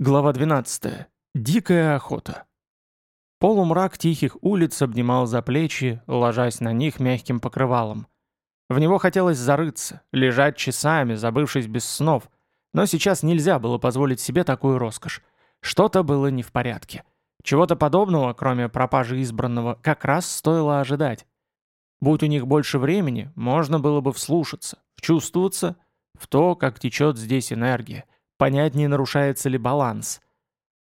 Глава 12. Дикая охота. Полумрак тихих улиц обнимал за плечи, ложась на них мягким покрывалом. В него хотелось зарыться, лежать часами, забывшись без снов, но сейчас нельзя было позволить себе такую роскошь. Что-то было не в порядке. Чего-то подобного, кроме пропажи избранного, как раз стоило ожидать. Будь у них больше времени, можно было бы вслушаться, вчувствоваться в то, как течет здесь энергия – понять, не нарушается ли баланс.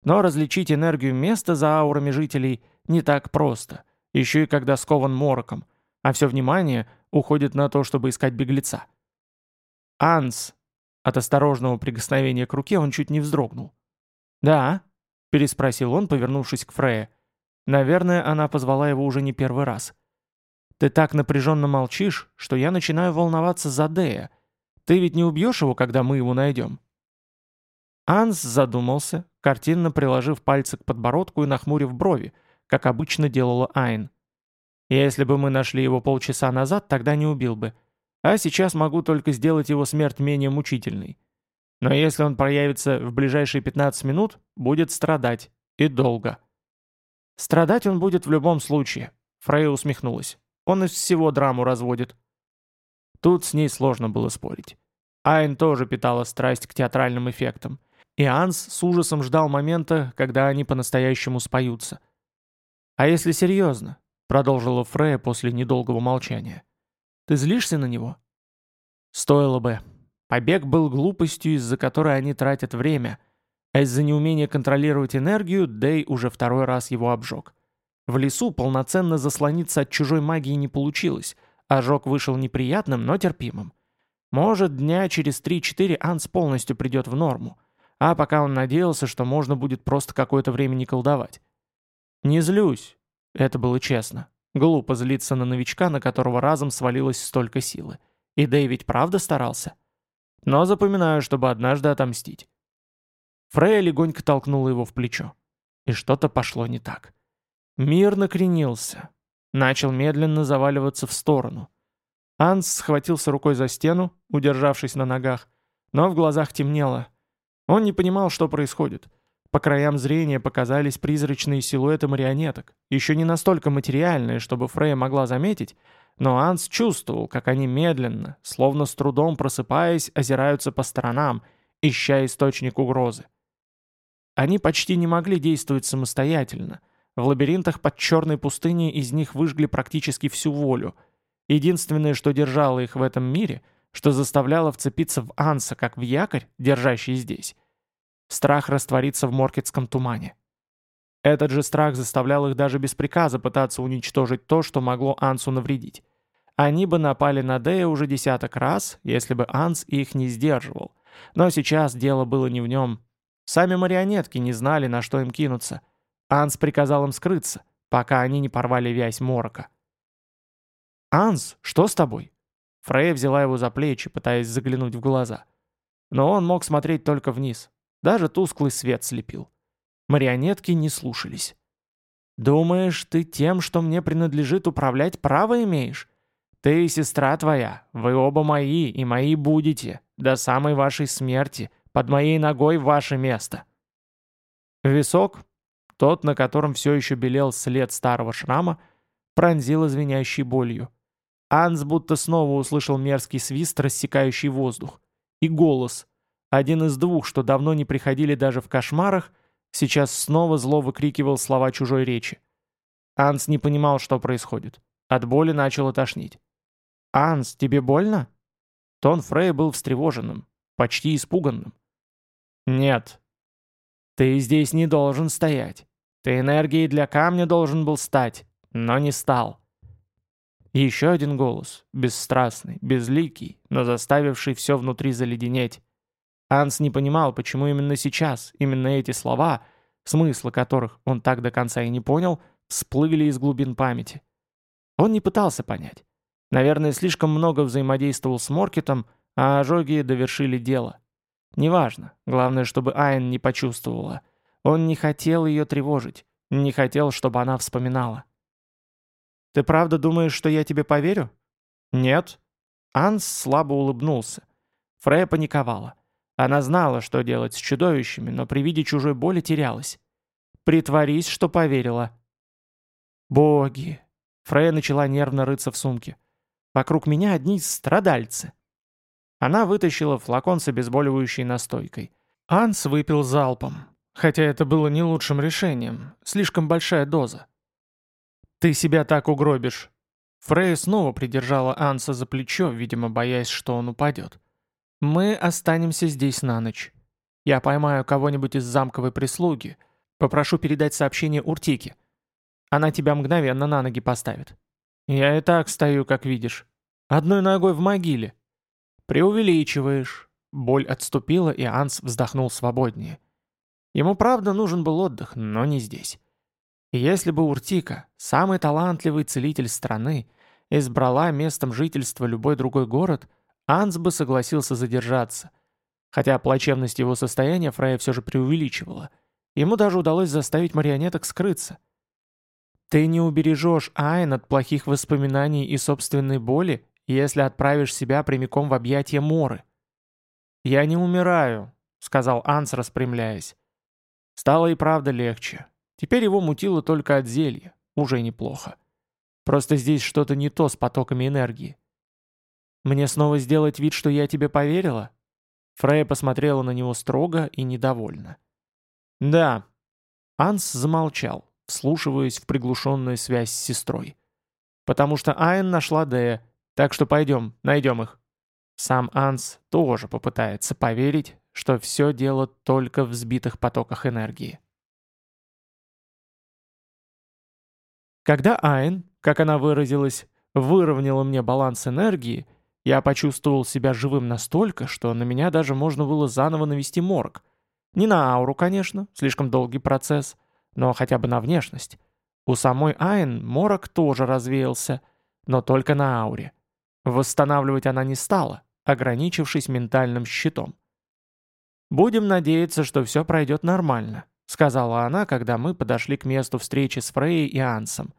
Но различить энергию места за аурами жителей не так просто, еще и когда скован мороком, а все внимание уходит на то, чтобы искать беглеца. «Анс!» От осторожного прикосновения к руке он чуть не вздрогнул. «Да?» — переспросил он, повернувшись к Фрейе. Наверное, она позвала его уже не первый раз. «Ты так напряженно молчишь, что я начинаю волноваться за Дея. Ты ведь не убьешь его, когда мы его найдем?» Анс задумался, картинно приложив пальцы к подбородку и нахмурив брови, как обычно делала Айн. «Если бы мы нашли его полчаса назад, тогда не убил бы. А сейчас могу только сделать его смерть менее мучительной. Но если он проявится в ближайшие 15 минут, будет страдать. И долго». «Страдать он будет в любом случае», — Фрейя усмехнулась. «Он из всего драму разводит». Тут с ней сложно было спорить. Айн тоже питала страсть к театральным эффектам. И Анс с ужасом ждал момента, когда они по-настоящему споются. «А если серьезно?» — продолжила Фрея после недолгого молчания. «Ты злишься на него?» «Стоило бы. Побег был глупостью, из-за которой они тратят время, а из-за неумения контролировать энергию Дэй уже второй раз его обжег. В лесу полноценно заслониться от чужой магии не получилось, ожог вышел неприятным, но терпимым. Может, дня через 3-4 Анс полностью придет в норму, а пока он надеялся, что можно будет просто какое-то время не колдовать. «Не злюсь», — это было честно. Глупо злиться на новичка, на которого разом свалилось столько силы. И Дэвид правда старался. Но запоминаю, чтобы однажды отомстить. Фрея легонько толкнула его в плечо. И что-то пошло не так. Мир накренился. Начал медленно заваливаться в сторону. Анс схватился рукой за стену, удержавшись на ногах, но в глазах темнело, он не понимал, что происходит. По краям зрения показались призрачные силуэты марионеток, еще не настолько материальные, чтобы Фрея могла заметить, но Анс чувствовал, как они медленно, словно с трудом просыпаясь, озираются по сторонам, ища источник угрозы. Они почти не могли действовать самостоятельно. В лабиринтах под черной пустыней из них выжгли практически всю волю. Единственное, что держало их в этом мире — что заставляло вцепиться в Анса, как в якорь, держащий здесь. Страх раствориться в моркетском тумане. Этот же страх заставлял их даже без приказа пытаться уничтожить то, что могло Ансу навредить. Они бы напали на Дея уже десяток раз, если бы Анс их не сдерживал. Но сейчас дело было не в нем. Сами марионетки не знали, на что им кинуться. Анс приказал им скрыться, пока они не порвали вязь морока. «Анс, что с тобой?» Фрей взяла его за плечи, пытаясь заглянуть в глаза. Но он мог смотреть только вниз. Даже тусклый свет слепил. Марионетки не слушались. «Думаешь, ты тем, что мне принадлежит, управлять право имеешь? Ты и сестра твоя, вы оба мои, и мои будете, до самой вашей смерти, под моей ногой ваше место». Висок, тот, на котором все еще белел след старого шрама, пронзил звенящей болью. Анс будто снова услышал мерзкий свист, рассекающий воздух. И голос. Один из двух, что давно не приходили даже в кошмарах, сейчас снова зло выкрикивал слова чужой речи. Анс не понимал, что происходит. От боли начало тошнить. «Анс, тебе больно?» Тон Фрей был встревоженным, почти испуганным. «Нет. Ты здесь не должен стоять. Ты энергией для камня должен был стать, но не стал. И еще один голос, бесстрастный, безликий, но заставивший все внутри заледенеть. Анс не понимал, почему именно сейчас, именно эти слова, смысла которых он так до конца и не понял, всплыли из глубин памяти. Он не пытался понять. Наверное, слишком много взаимодействовал с Моркетом, а ожоги довершили дело. Неважно, главное, чтобы Айн не почувствовала. Он не хотел ее тревожить, не хотел, чтобы она вспоминала. Ты правда думаешь, что я тебе поверю?» «Нет». Анс слабо улыбнулся. Фрея паниковала. Она знала, что делать с чудовищами, но при виде чужой боли терялась. «Притворись, что поверила». «Боги!» Фрея начала нервно рыться в сумке. «Вокруг меня одни страдальцы». Она вытащила флакон с обезболивающей настойкой. Анс выпил залпом, хотя это было не лучшим решением, слишком большая доза. «Ты себя так угробишь!» Фрейя снова придержала Анса за плечо, видимо, боясь, что он упадет. «Мы останемся здесь на ночь. Я поймаю кого-нибудь из замковой прислуги, попрошу передать сообщение Уртике. Она тебя мгновенно на ноги поставит. Я и так стою, как видишь. Одной ногой в могиле. Преувеличиваешь». Боль отступила, и Анс вздохнул свободнее. Ему правда нужен был отдых, но не здесь. Если бы Уртика, самый талантливый целитель страны, избрала местом жительства любой другой город, Анс бы согласился задержаться. Хотя плачевность его состояния Фрейя все же преувеличивала. Ему даже удалось заставить марионеток скрыться. «Ты не убережешь Айн от плохих воспоминаний и собственной боли, если отправишь себя прямиком в объятия Моры». «Я не умираю», — сказал Анс, распрямляясь. Стало и правда легче. Теперь его мутило только от зелья. Уже неплохо. Просто здесь что-то не то с потоками энергии. Мне снова сделать вид, что я тебе поверила? Фрея посмотрела на него строго и недовольно. Да. Анс замолчал, вслушиваясь в приглушенную связь с сестрой. Потому что Айн нашла Дея, так что пойдем, найдем их. Сам Анс тоже попытается поверить, что все дело только в сбитых потоках энергии. Когда Айн, как она выразилась, выровняла мне баланс энергии, я почувствовал себя живым настолько, что на меня даже можно было заново навести морг. Не на ауру, конечно, слишком долгий процесс, но хотя бы на внешность. У самой Айн морок тоже развеялся, но только на ауре. Восстанавливать она не стала, ограничившись ментальным щитом. «Будем надеяться, что все пройдет нормально», — сказала она, когда мы подошли к месту встречи с Фрейей и Ансом.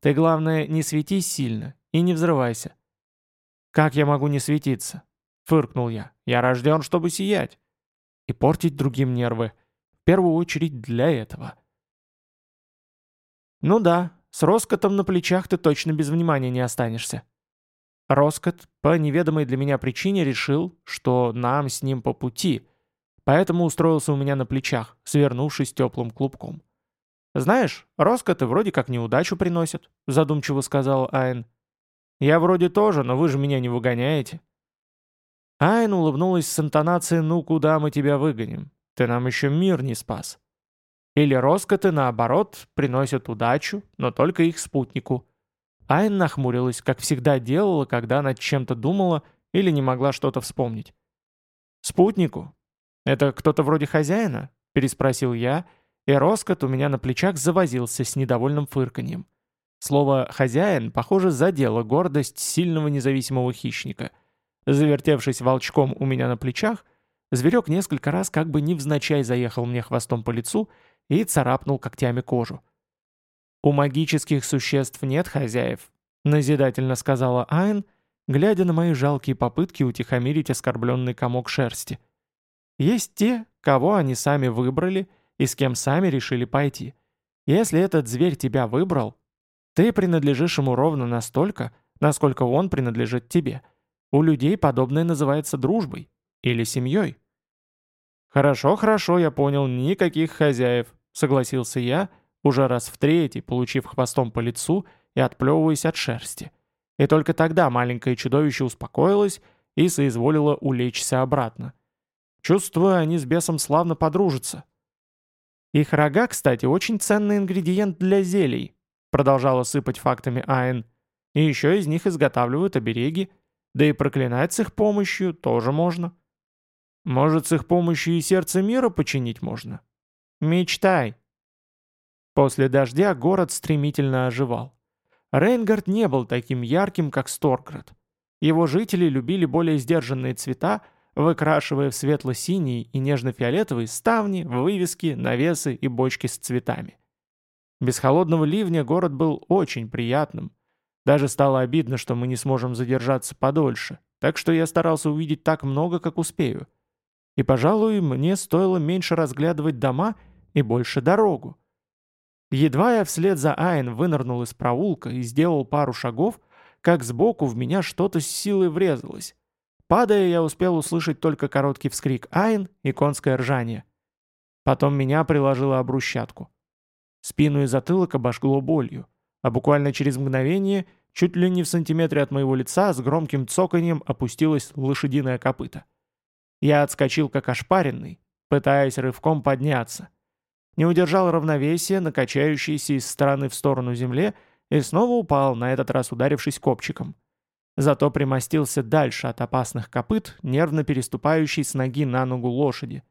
«Ты, главное, не светись сильно и не взрывайся». «Как я могу не светиться?» — фыркнул я. «Я рожден, чтобы сиять». И портить другим нервы. В первую очередь для этого. «Ну да, с Роскотом на плечах ты точно без внимания не останешься». Роскот по неведомой для меня причине решил, что нам с ним по пути — Поэтому устроился у меня на плечах, свернувшись теплым клубком. «Знаешь, роскоты вроде как неудачу приносят», — задумчиво сказал Айн. «Я вроде тоже, но вы же меня не выгоняете». Айн улыбнулась с интонацией «Ну куда мы тебя выгоним? Ты нам еще мир не спас». Или роскоты, наоборот, приносят удачу, но только их спутнику. Айн нахмурилась, как всегда делала, когда над чем-то думала или не могла что-то вспомнить. «Спутнику? «Это кто-то вроде хозяина?» – переспросил я, и Роскот у меня на плечах завозился с недовольным фырканьем. Слово «хозяин», похоже, задело гордость сильного независимого хищника. Завертевшись волчком у меня на плечах, зверек несколько раз как бы невзначай заехал мне хвостом по лицу и царапнул когтями кожу. «У магических существ нет хозяев», — назидательно сказала Айн, глядя на мои жалкие попытки утихомирить оскорбленный комок шерсти — есть те, кого они сами выбрали и с кем сами решили пойти. Если этот зверь тебя выбрал, ты принадлежишь ему ровно настолько, насколько он принадлежит тебе. У людей подобное называется дружбой или семьей. «Хорошо, хорошо, я понял, никаких хозяев», — согласился я, уже раз в третий, получив хвостом по лицу и отплевываясь от шерсти. И только тогда маленькое чудовище успокоилось и соизволило улечься обратно. Чувствую, они с бесом славно подружатся. Их рога, кстати, очень ценный ингредиент для зелий, продолжала сыпать фактами Айн. И еще из них изготавливают обереги, да и проклинать с их помощью тоже можно. Может, с их помощью и сердце мира починить можно? Мечтай. После дождя город стремительно оживал. Рейнгард не был таким ярким, как Сторград. Его жители любили более сдержанные цвета, выкрашивая в светло-синий и нежно-фиолетовый ставни, вывески, навесы и бочки с цветами. Без холодного ливня город был очень приятным. Даже стало обидно, что мы не сможем задержаться подольше, так что я старался увидеть так много, как успею. И, пожалуй, мне стоило меньше разглядывать дома и больше дорогу. Едва я вслед за Айн вынырнул из проулка и сделал пару шагов, как сбоку в меня что-то с силой врезалось. Падая, я успел услышать только короткий вскрик Айн и конское ржание. Потом меня приложило об брусчатку. Спину и затылок обожгло болью, а буквально через мгновение, чуть ли не в сантиметре от моего лица, с громким цоканьем опустилось лошадиное копыто. Я отскочил как ошпаренный, пытаясь рывком подняться. Не удержал равновесия, накачающийся из стороны в сторону земле, и снова упал, на этот раз ударившись копчиком. Зато примостился дальше от опасных копыт, нервно переступающий с ноги на ногу лошади.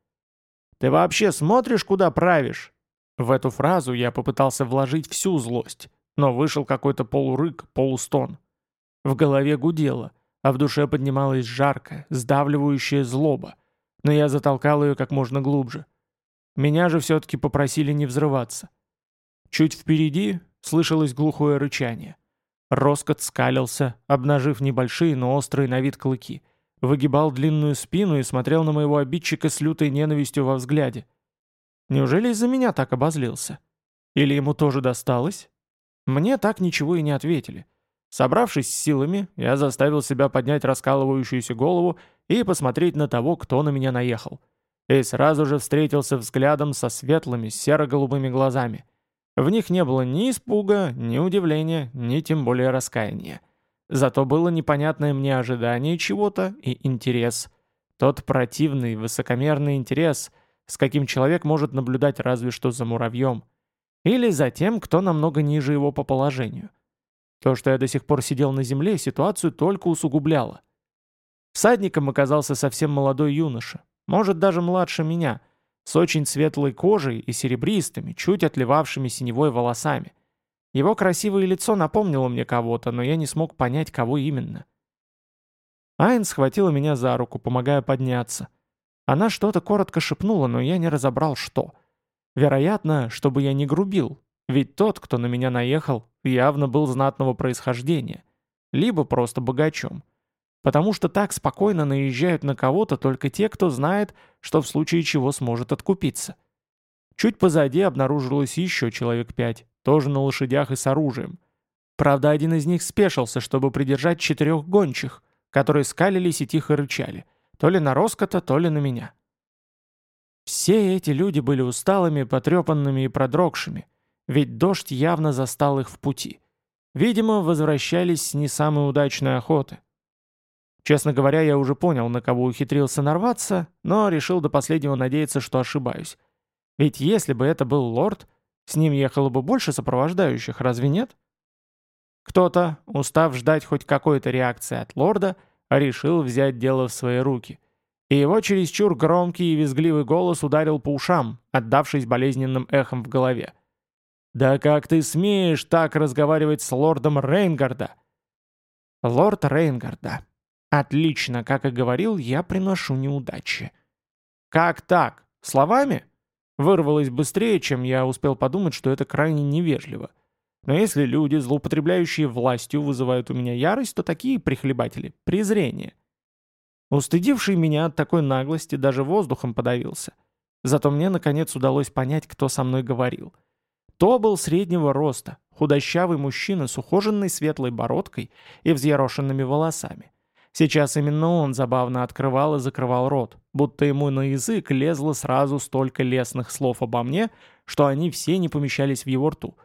«Ты вообще смотришь, куда правишь?» В эту фразу я попытался вложить всю злость, но вышел какой-то полурык, полустон. В голове гудело, а в душе поднималась жаркая, сдавливающая злоба, но я затолкал ее как можно глубже. Меня же все-таки попросили не взрываться. Чуть впереди слышалось глухое рычание. Роскот скалился, обнажив небольшие, но острые на вид клыки. Выгибал длинную спину и смотрел на моего обидчика с лютой ненавистью во взгляде. Неужели из-за меня так обозлился? Или ему тоже досталось? Мне так ничего и не ответили. Собравшись с силами, я заставил себя поднять раскалывающуюся голову и посмотреть на того, кто на меня наехал и сразу же встретился взглядом со светлыми серо-голубыми глазами. В них не было ни испуга, ни удивления, ни тем более раскаяния. Зато было непонятное мне ожидание чего-то и интерес. Тот противный, высокомерный интерес, с каким человек может наблюдать разве что за муравьем. Или за тем, кто намного ниже его по положению. То, что я до сих пор сидел на земле, ситуацию только усугубляло. Всадником оказался совсем молодой юноша, может даже младше меня, с очень светлой кожей и серебристыми, чуть отливавшими синевой волосами. Его красивое лицо напомнило мне кого-то, но я не смог понять, кого именно. Айн схватила меня за руку, помогая подняться. Она что-то коротко шепнула, но я не разобрал, что. Вероятно, чтобы я не грубил, ведь тот, кто на меня наехал, явно был знатного происхождения, либо просто богачом. Потому что так спокойно наезжают на кого-то только те, кто знает, что в случае чего сможет откупиться. Чуть позади обнаружилось еще человек пять, тоже на лошадях и с оружием. Правда, один из них спешился, чтобы придержать четырех гончих, которые скалились и тихо рычали, то ли на Роскота, то ли на меня. Все эти люди были усталыми, потрепанными и продрогшими, ведь дождь явно застал их в пути. Видимо, возвращались с не самой удачной охоты. Честно говоря, я уже понял, на кого ухитрился нарваться, но решил до последнего надеяться, что ошибаюсь. Ведь если бы это был лорд, с ним ехало бы больше сопровождающих, разве нет? Кто-то, устав ждать хоть какой-то реакции от лорда, решил взять дело в свои руки. И его чересчур громкий и визгливый голос ударил по ушам, отдавшись болезненным эхом в голове. «Да как ты смеешь так разговаривать с лордом Рейнгарда?» «Лорд Рейнгарда», Отлично, как и говорил, я приношу неудачи. Как так? Словами? Вырвалось быстрее, чем я успел подумать, что это крайне невежливо. Но если люди, злоупотребляющие властью, вызывают у меня ярость, то такие прихлебатели — презрение. Устыдивший меня от такой наглости даже воздухом подавился. Зато мне, наконец, удалось понять, кто со мной говорил. То был среднего роста, худощавый мужчина с ухоженной светлой бородкой и взъерошенными волосами. Сейчас именно он забавно открывал и закрывал рот, будто ему на язык лезло сразу столько лесных слов обо мне, что они все не помещались в его рту.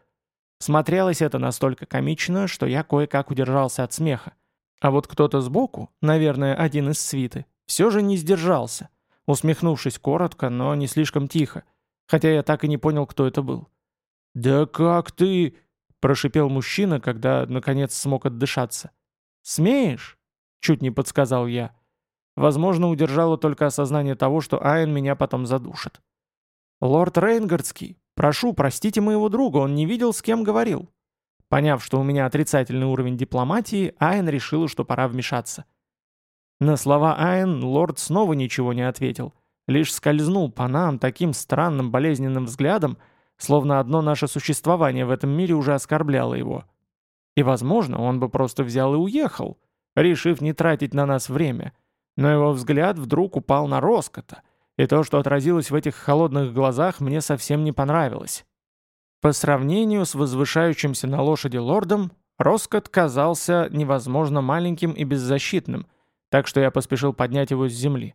Смотрелось это настолько комично, что я кое-как удержался от смеха. А вот кто-то сбоку, наверное, один из свиты, все же не сдержался, усмехнувшись коротко, но не слишком тихо, хотя я так и не понял, кто это был. «Да как ты...» — прошипел мужчина, когда, наконец, смог отдышаться. «Смеешь?» Чуть не подсказал я. Возможно, удержало только осознание того, что Айн меня потом задушит. «Лорд Рейнгардский, прошу, простите моего друга, он не видел, с кем говорил». Поняв, что у меня отрицательный уровень дипломатии, Айн решила, что пора вмешаться. На слова Айн лорд снова ничего не ответил, лишь скользнул по нам таким странным болезненным взглядом, словно одно наше существование в этом мире уже оскорбляло его. И, возможно, он бы просто взял и уехал, решив не тратить на нас время. Но его взгляд вдруг упал на Роскота, и то, что отразилось в этих холодных глазах, мне совсем не понравилось. По сравнению с возвышающимся на лошади лордом, Роскот казался невозможно маленьким и беззащитным, так что я поспешил поднять его с земли.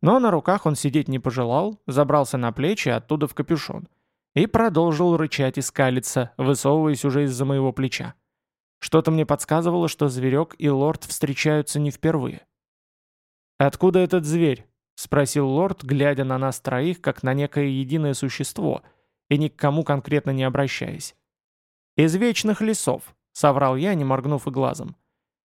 Но на руках он сидеть не пожелал, забрался на плечи оттуда в капюшон. И продолжил рычать и скалиться, высовываясь уже из-за моего плеча. Что-то мне подсказывало, что зверек и лорд встречаются не впервые. «Откуда этот зверь?» — спросил лорд, глядя на нас троих, как на некое единое существо, и ни к кому конкретно не обращаясь. «Из вечных лесов», — соврал я, не моргнув и глазом.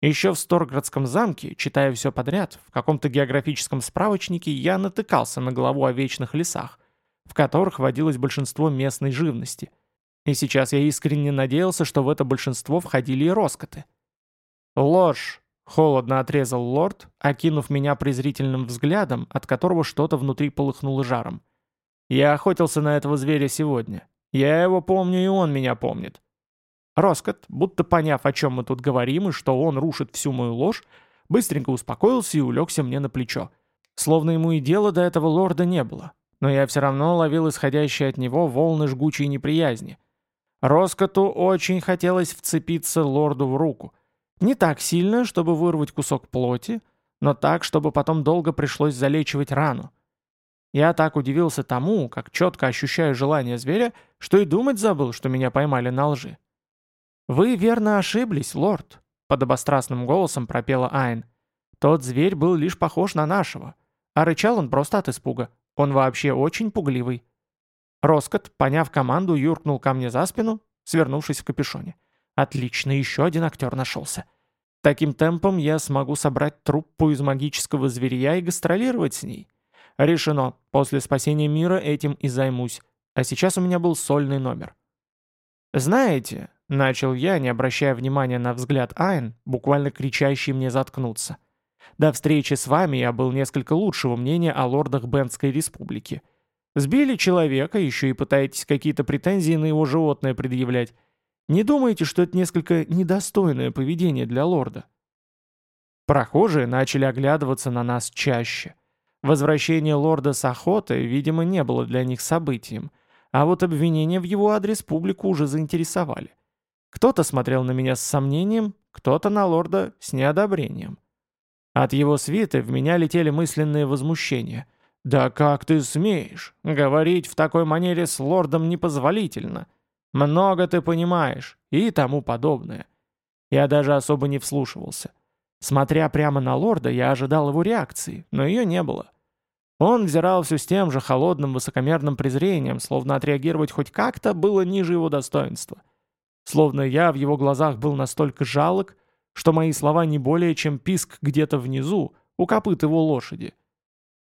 Еще в Сторградском замке, читая все подряд, в каком-то географическом справочнике я натыкался на главу о вечных лесах, в которых водилось большинство местной живности. И сейчас я искренне надеялся, что в это большинство входили и роскоты. «Ложь!» — холодно отрезал лорд, окинув меня презрительным взглядом, от которого что-то внутри полыхнуло жаром. «Я охотился на этого зверя сегодня. Я его помню, и он меня помнит. Роскот, будто поняв, о чем мы тут говорим и что он рушит всю мою ложь, быстренько успокоился и улегся мне на плечо. Словно ему и дела до этого лорда не было. Но я все равно ловил исходящие от него волны жгучей неприязни. Роскоту очень хотелось вцепиться лорду в руку. Не так сильно, чтобы вырвать кусок плоти, но так, чтобы потом долго пришлось залечивать рану. Я так удивился тому, как четко ощущаю желание зверя, что и думать забыл, что меня поймали на лжи. «Вы верно ошиблись, лорд», — подобострастным голосом пропела Айн. «Тот зверь был лишь похож на нашего, а рычал он просто от испуга. Он вообще очень пугливый». Роскот, поняв команду, юркнул ко мне за спину, свернувшись в капюшоне. «Отлично, еще один актер нашелся. Таким темпом я смогу собрать труппу из магического зверя и гастролировать с ней. Решено, после спасения мира этим и займусь. А сейчас у меня был сольный номер». «Знаете, Начал я, не обращая внимания на взгляд Айн, буквально кричащий мне заткнуться. До встречи с вами я был несколько лучшего мнения о лордах Бенской республики. Сбили человека, еще и пытаетесь какие-то претензии на его животное предъявлять. Не думаете, что это несколько недостойное поведение для лорда? Прохожие начали оглядываться на нас чаще. Возвращение лорда с охоты, видимо, не было для них событием, а вот обвинения в его адрес публику уже заинтересовали. Кто-то смотрел на меня с сомнением, кто-то на лорда с неодобрением. От его свиты в меня летели мысленные возмущения. «Да как ты смеешь? Говорить в такой манере с лордом непозволительно. Много ты понимаешь» и тому подобное. Я даже особо не вслушивался. Смотря прямо на лорда, я ожидал его реакции, но ее не было. Он взирал все с тем же холодным высокомерным презрением, словно отреагировать хоть как-то было ниже его достоинства. Словно я в его глазах был настолько жалок, что мои слова не более чем писк где-то внизу, у копыт его лошади.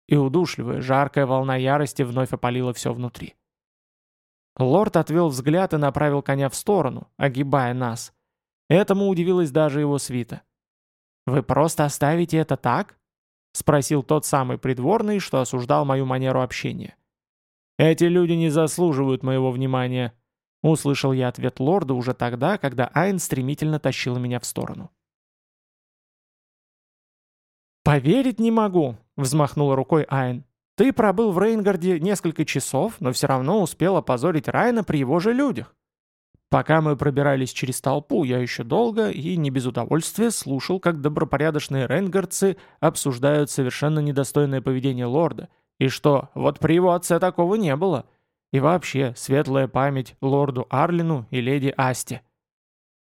И удушливая, жаркая волна ярости вновь опалила все внутри. Лорд отвел взгляд и направил коня в сторону, огибая нас. Этому удивилась даже его свита. «Вы просто оставите это так?» — спросил тот самый придворный, что осуждал мою манеру общения. «Эти люди не заслуживают моего внимания», Услышал я ответ лорда уже тогда, когда Айн стремительно тащила меня в сторону. «Поверить не могу», — взмахнула рукой Айн. «Ты пробыл в Рейнгарде несколько часов, но все равно успел опозорить Райна при его же людях». Пока мы пробирались через толпу, я еще долго и не без удовольствия слушал, как добропорядочные рейнгардцы обсуждают совершенно недостойное поведение лорда, и что, вот при его отце такого не было — и вообще, светлая память лорду Арлину и леди Асте.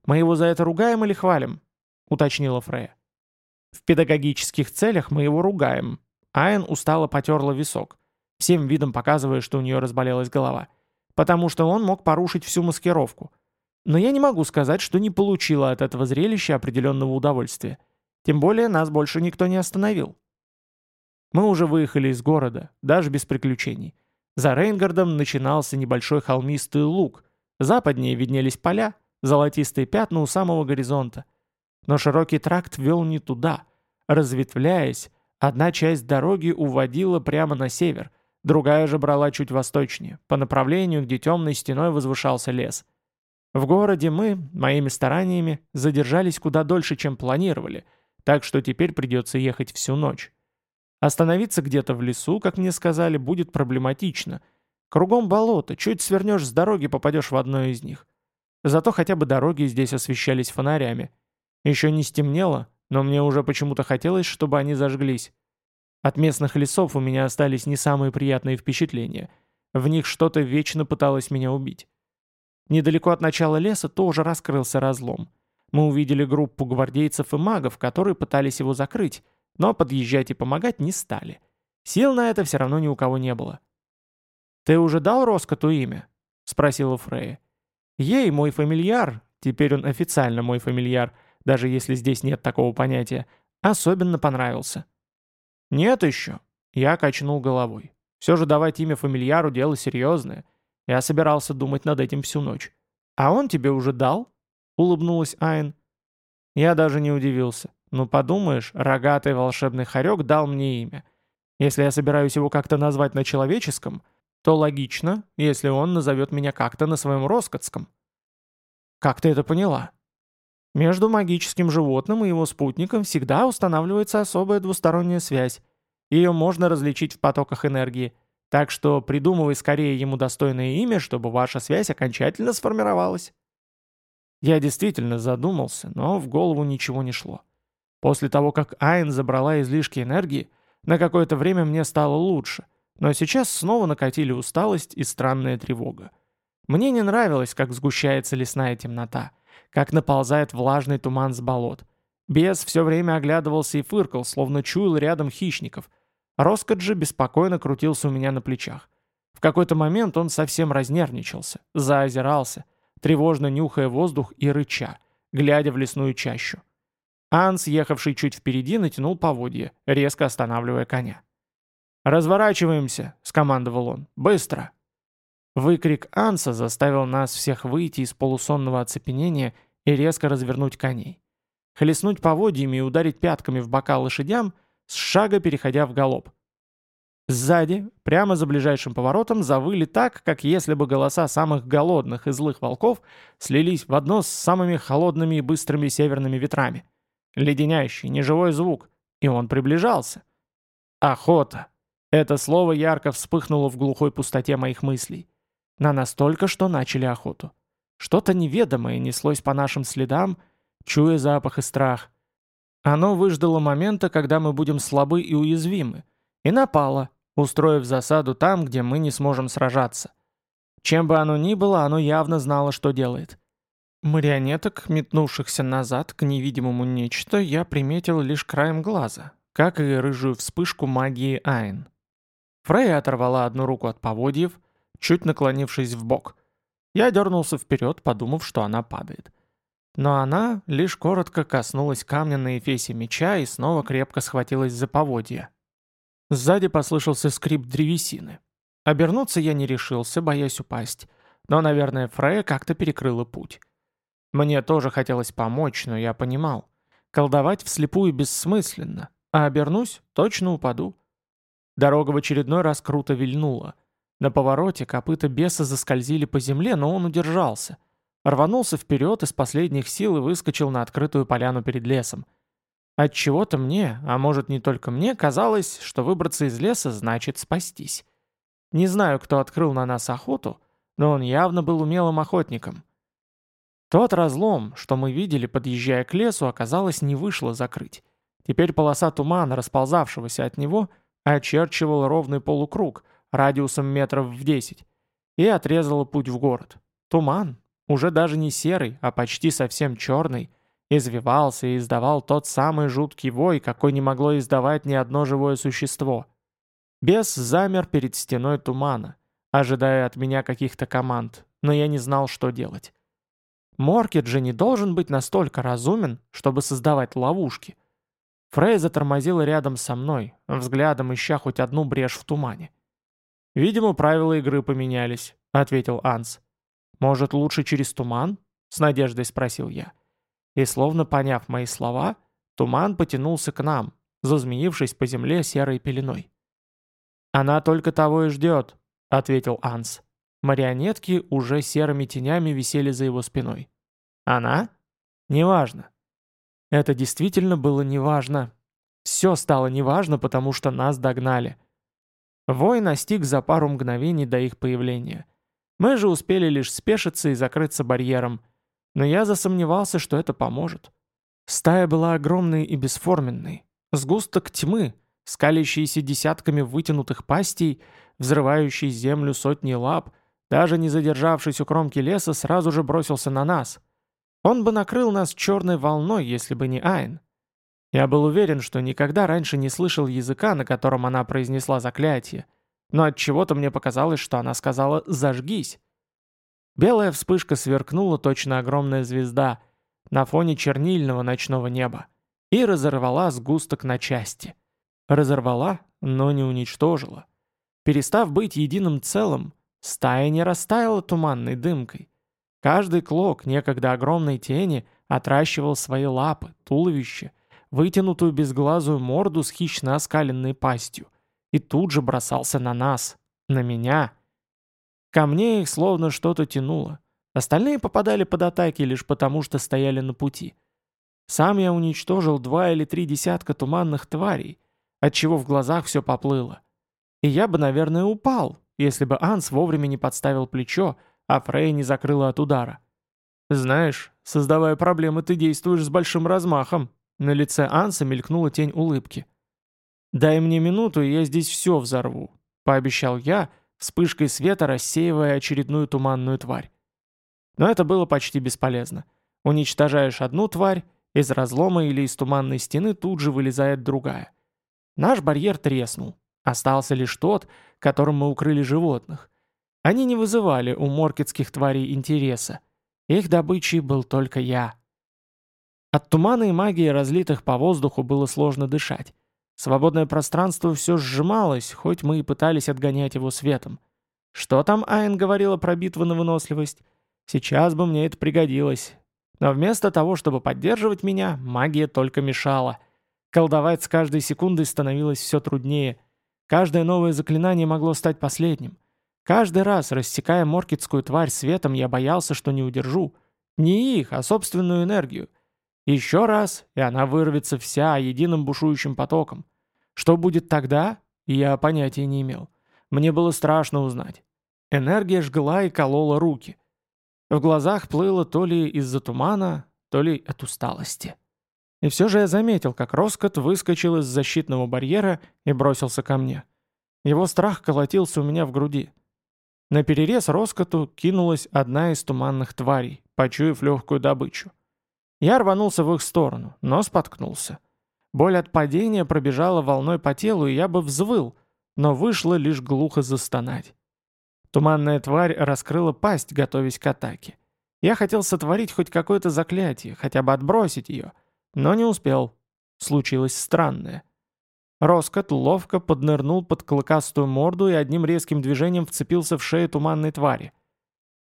«Мы его за это ругаем или хвалим?» — уточнила Фрея. «В педагогических целях мы его ругаем». Айн устало потерла висок, всем видом показывая, что у нее разболелась голова. «Потому что он мог порушить всю маскировку. Но я не могу сказать, что не получила от этого зрелища определенного удовольствия. Тем более нас больше никто не остановил». Мы уже выехали из города, даже без приключений. За Рейнгардом начинался небольшой холмистый луг, западнее виднелись поля, золотистые пятна у самого горизонта. Но широкий тракт вел не туда. Разветвляясь, одна часть дороги уводила прямо на север, другая же брала чуть восточнее, по направлению, где темной стеной возвышался лес. В городе мы, моими стараниями, задержались куда дольше, чем планировали, так что теперь придется ехать всю ночь. Остановиться где-то в лесу, как мне сказали, будет проблематично. Кругом болото, чуть свернешь с дороги, попадешь в одно из них. Зато хотя бы дороги здесь освещались фонарями. Еще не стемнело, но мне уже почему-то хотелось, чтобы они зажглись. От местных лесов у меня остались не самые приятные впечатления. В них что-то вечно пыталось меня убить. Недалеко от начала леса тоже раскрылся разлом. Мы увидели группу гвардейцев и магов, которые пытались его закрыть, но подъезжать и помогать не стали. Сил на это все равно ни у кого не было. «Ты уже дал Роскоту имя?» — спросила Фрея. «Ей мой фамильяр, теперь он официально мой фамильяр, даже если здесь нет такого понятия, особенно понравился». «Нет еще», — я качнул головой. «Все же давать имя фамильяру дело серьезное. Я собирался думать над этим всю ночь». «А он тебе уже дал?» — улыбнулась Айн. Я даже не удивился. Ну подумаешь, рогатый волшебный хорек дал мне имя. Если я собираюсь его как-то назвать на человеческом, то логично, если он назовет меня как-то на своем роскотском. Как ты это поняла? Между магическим животным и его спутником всегда устанавливается особая двусторонняя связь. Ее можно различить в потоках энергии. Так что придумывай скорее ему достойное имя, чтобы ваша связь окончательно сформировалась. Я действительно задумался, но в голову ничего не шло. После того, как Айн забрала излишки энергии, на какое-то время мне стало лучше, но сейчас снова накатили усталость и странная тревога. Мне не нравилось, как сгущается лесная темнота, как наползает влажный туман с болот. Бес все время оглядывался и фыркал, словно чуял рядом хищников. Роскот же беспокойно крутился у меня на плечах. В какой-то момент он совсем разнервничался, заозирался, тревожно нюхая воздух и рыча, глядя в лесную чащу. Анс, ехавший чуть впереди, натянул поводье, резко останавливая коня. «Разворачиваемся!» — скомандовал он. «Быстро!» Выкрик Анса заставил нас всех выйти из полусонного оцепенения и резко развернуть коней. Хлестнуть поводьями и ударить пятками в бока лошадям, с шага переходя в галоп. Сзади, прямо за ближайшим поворотом, завыли так, как если бы голоса самых голодных и злых волков слились в одно с самыми холодными и быстрыми северными ветрами. Леденящий, неживой звук. И он приближался. Охота. Это слово ярко вспыхнуло в глухой пустоте моих мыслей. На настолько, что начали охоту. Что-то неведомое неслось по нашим следам, чуя запах и страх. Оно выждало момента, когда мы будем слабы и уязвимы, и напало, устроив засаду там, где мы не сможем сражаться. Чем бы оно ни было, оно явно знало, что делает. Марионеток, метнувшихся назад к невидимому нечто, я приметил лишь краем глаза, как и рыжую вспышку магии Айн. Фрейя оторвала одну руку от поводьев, чуть наклонившись в бок. Я дернулся вперед, подумав, что она падает. Но она лишь коротко коснулась камня на эфесе меча и снова крепко схватилась за поводья. Сзади послышался скрип древесины. Обернуться я не решился, боясь упасть. Но, наверное, Фрея как-то перекрыла путь. Мне тоже хотелось помочь, но я понимал. Колдовать вслепую бессмысленно, а обернусь, точно упаду. Дорога в очередной раз круто вильнула. На повороте копыта беса заскользили по земле, но он удержался. Рванулся вперед из последних сил и выскочил на открытую поляну перед лесом. От чего то мне, а может не только мне, казалось, что выбраться из леса значит спастись. Не знаю, кто открыл на нас охоту, но он явно был умелым охотником. Тот разлом, что мы видели, подъезжая к лесу, оказалось, не вышло закрыть. Теперь полоса тумана, расползавшегося от него, очерчивала ровный полукруг, радиусом метров в десять, и отрезала путь в город. Туман, уже даже не серый, а почти совсем черный, извивался и издавал тот самый жуткий вой, какой не могло издавать ни одно живое существо. Бес замер перед стеной тумана, ожидая от меня каких-то команд, но я не знал, что делать. Моркет же не должен быть настолько разумен, чтобы создавать ловушки. Фрей затормозила рядом со мной, взглядом ища хоть одну брешь в тумане. «Видимо, правила игры поменялись», — ответил Анс. «Может, лучше через туман?» — с надеждой спросил я. И словно поняв мои слова, туман потянулся к нам, зазмеившись по земле серой пеленой. «Она только того и ждет», — ответил Анс. Марионетки уже серыми тенями висели за его спиной. Она? Неважно. Это действительно было неважно. Все стало неважно, потому что нас догнали. Вой настиг за пару мгновений до их появления. Мы же успели лишь спешиться и закрыться барьером. Но я засомневался, что это поможет. Стая была огромной и бесформенной. Сгусток тьмы, скалящийся десятками вытянутых пастей, взрывающий землю сотни лап, даже не задержавшись у кромки леса, сразу же бросился на нас. Он бы накрыл нас черной волной, если бы не Айн. Я был уверен, что никогда раньше не слышал языка, на котором она произнесла заклятие, но от чего то мне показалось, что она сказала «зажгись». Белая вспышка сверкнула точно огромная звезда на фоне чернильного ночного неба и разорвала сгусток на части. Разорвала, но не уничтожила. Перестав быть единым целым, стая не растаяла туманной дымкой. Каждый клок некогда огромной тени отращивал свои лапы, туловище, вытянутую безглазую морду с хищно оскаленной пастью, и тут же бросался на нас, на меня. Ко мне их словно что-то тянуло. Остальные попадали под атаки лишь потому, что стояли на пути. Сам я уничтожил два или три десятка туманных тварей, отчего в глазах все поплыло. И я бы, наверное, упал, если бы Анс вовремя не подставил плечо, а Фрей не закрыла от удара. «Знаешь, создавая проблемы, ты действуешь с большим размахом», на лице Анса мелькнула тень улыбки. «Дай мне минуту, и я здесь все взорву», — пообещал я, вспышкой света рассеивая очередную туманную тварь. Но это было почти бесполезно. Уничтожаешь одну тварь, из разлома или из туманной стены тут же вылезает другая. Наш барьер треснул. Остался лишь тот, которым мы укрыли животных. Они не вызывали у моркетских тварей интереса. Их добычей был только я. От тумана и магии, разлитых по воздуху, было сложно дышать. Свободное пространство все сжималось, хоть мы и пытались отгонять его светом. Что там Айн говорила про битву на выносливость? Сейчас бы мне это пригодилось. Но вместо того, чтобы поддерживать меня, магия только мешала. Колдовать с каждой секундой становилось все труднее. Каждое новое заклинание могло стать последним. Каждый раз, рассекая моркетскую тварь светом, я боялся, что не удержу. Не их, а собственную энергию. Еще раз, и она вырвется вся единым бушующим потоком. Что будет тогда, я понятия не имел. Мне было страшно узнать. Энергия жгла и колола руки. В глазах плыло то ли из-за тумана, то ли от усталости. И все же я заметил, как Роскот выскочил из защитного барьера и бросился ко мне. Его страх колотился у меня в груди. На перерез Роскоту кинулась одна из туманных тварей, почуяв легкую добычу. Я рванулся в их сторону, но споткнулся. Боль от падения пробежала волной по телу, и я бы взвыл, но вышло лишь глухо застонать. Туманная тварь раскрыла пасть, готовясь к атаке. Я хотел сотворить хоть какое-то заклятие, хотя бы отбросить ее, но не успел. Случилось странное. Роскот ловко поднырнул под клыкастую морду и одним резким движением вцепился в шею туманной твари.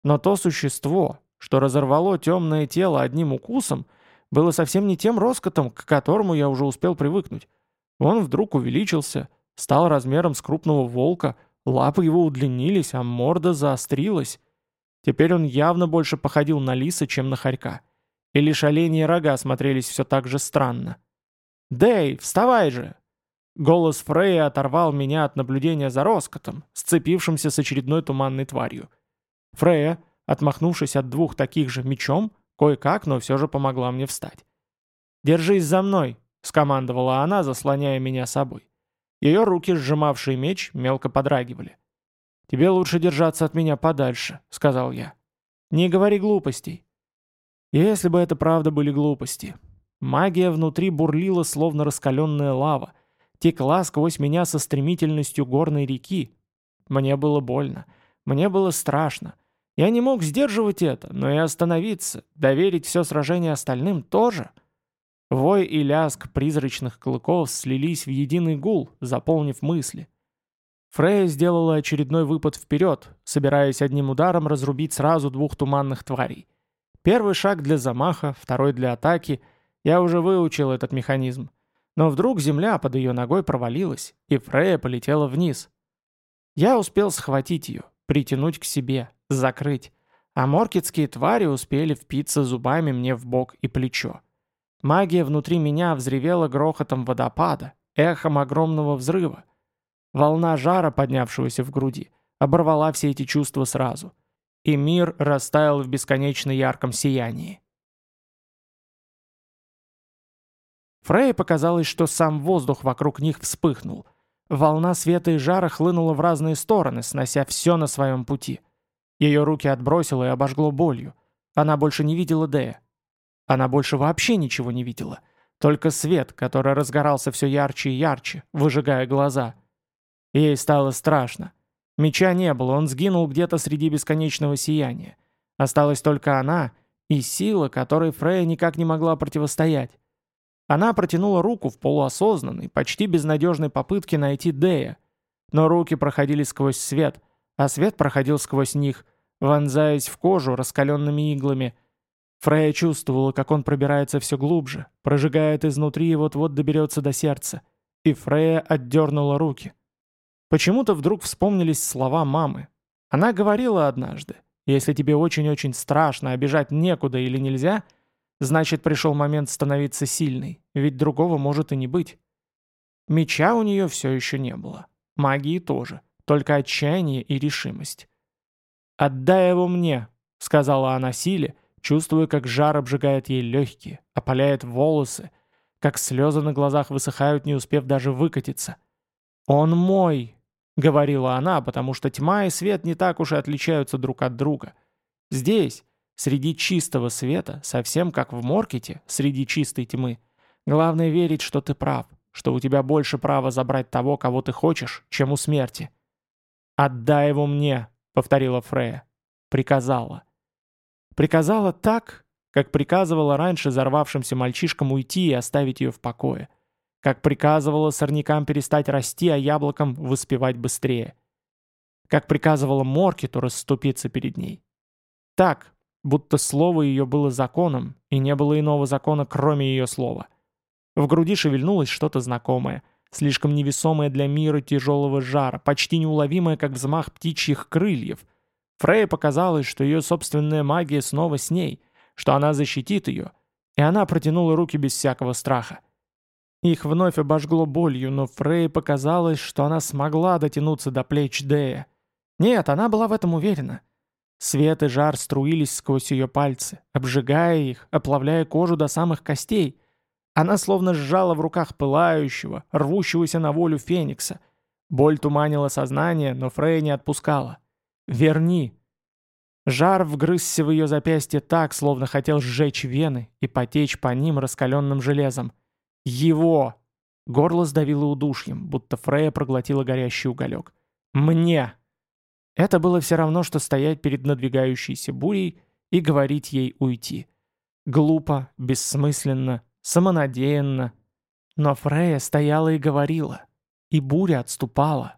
Но то существо, что разорвало темное тело одним укусом, было совсем не тем роскотом, к которому я уже успел привыкнуть. Он вдруг увеличился, стал размером с крупного волка, лапы его удлинились, а морда заострилась. Теперь он явно больше походил на лиса, чем на хорька. И лишь оленьи рога смотрелись все так же странно. «Дэй, вставай же!» Голос Фрея оторвал меня от наблюдения за роскотом, сцепившимся с очередной туманной тварью. Фрея, Отмахнувшись от двух таких же мечом, кое-как, но все же помогла мне встать. «Держись за мной!» — скомандовала она, заслоняя меня собой. Ее руки, сжимавшие меч, мелко подрагивали. «Тебе лучше держаться от меня подальше», — сказал я. «Не говори глупостей». Если бы это правда были глупости. Магия внутри бурлила, словно раскаленная лава, текла сквозь меня со стремительностью горной реки. Мне было больно, мне было страшно. Я не мог сдерживать это, но и остановиться, доверить все сражение остальным тоже. Вой и ляск призрачных клыков слились в единый гул, заполнив мысли. Фрея сделала очередной выпад вперед, собираясь одним ударом разрубить сразу двух туманных тварей. Первый шаг для замаха, второй для атаки. Я уже выучил этот механизм. Но вдруг земля под ее ногой провалилась, и Фрея полетела вниз. Я успел схватить ее, притянуть к себе, закрыть. А моркетские твари успели впиться зубами мне в бок и плечо. Магия внутри меня взревела грохотом водопада, эхом огромного взрыва. Волна жара, поднявшегося в груди, оборвала все эти чувства сразу. И мир растаял в бесконечно ярком сиянии. Фрей показалось, что сам воздух вокруг них вспыхнул. Волна света и жара хлынула в разные стороны, снося все на своем пути. Ее руки отбросило и обожгло болью. Она больше не видела Дея. Она больше вообще ничего не видела. Только свет, который разгорался все ярче и ярче, выжигая глаза. Ей стало страшно. Меча не было, он сгинул где-то среди бесконечного сияния. Осталась только она и сила, которой Фрея никак не могла противостоять. Она протянула руку в полуосознанной, почти безнадежной попытке найти Дея. Но руки проходили сквозь свет, а свет проходил сквозь них, вонзаясь в кожу раскаленными иглами – Фрея чувствовала, как он пробирается все глубже, прожигает изнутри и вот-вот доберется до сердца. И Фрея отдернула руки. Почему-то вдруг вспомнились слова мамы. Она говорила однажды, если тебе очень-очень страшно, обижать некуда или нельзя, значит пришел момент становиться сильной, ведь другого может и не быть. Меча у нее все еще не было. Магии тоже, только отчаяние и решимость. «Отдай его мне», — сказала она силе, — чувствуя, как жар обжигает ей легкие, опаляет волосы, как слезы на глазах высыхают, не успев даже выкатиться. «Он мой!» — говорила она, потому что тьма и свет не так уж и отличаются друг от друга. Здесь, среди чистого света, совсем как в Моркете, среди чистой тьмы, главное верить, что ты прав, что у тебя больше права забрать того, кого ты хочешь, чем у смерти. «Отдай его мне», — повторила Фрея. Приказала. Приказала так, как приказывала раньше взорвавшимся мальчишкам уйти и оставить ее в покое. Как приказывала сорнякам перестать расти, а яблокам выспевать быстрее. Как приказывала Моркету расступиться перед ней. Так, будто слово ее было законом, и не было иного закона, кроме ее слова. В груди шевельнулось что-то знакомое, слишком невесомое для мира тяжелого жара, почти неуловимое, как взмах птичьих крыльев — Фрейе показалось, что ее собственная магия снова с ней, что она защитит ее, и она протянула руки без всякого страха. Их вновь обожгло болью, но Фрей показалось, что она смогла дотянуться до плеч Дея. Нет, она была в этом уверена. Свет и жар струились сквозь ее пальцы, обжигая их, оплавляя кожу до самых костей. Она словно сжала в руках пылающего, рвущегося на волю феникса. Боль туманила сознание, но Фрей не отпускала. Верни!» Жар вгрызся в ее запястье так, словно хотел сжечь вены и потечь по ним раскаленным железом. «Его!» Горло сдавило удушьем, будто Фрея проглотила горящий уголек. «Мне!» Это было все равно, что стоять перед надвигающейся бурей и говорить ей уйти. Глупо, бессмысленно, самонадеянно. Но Фрея стояла и говорила, и буря отступала.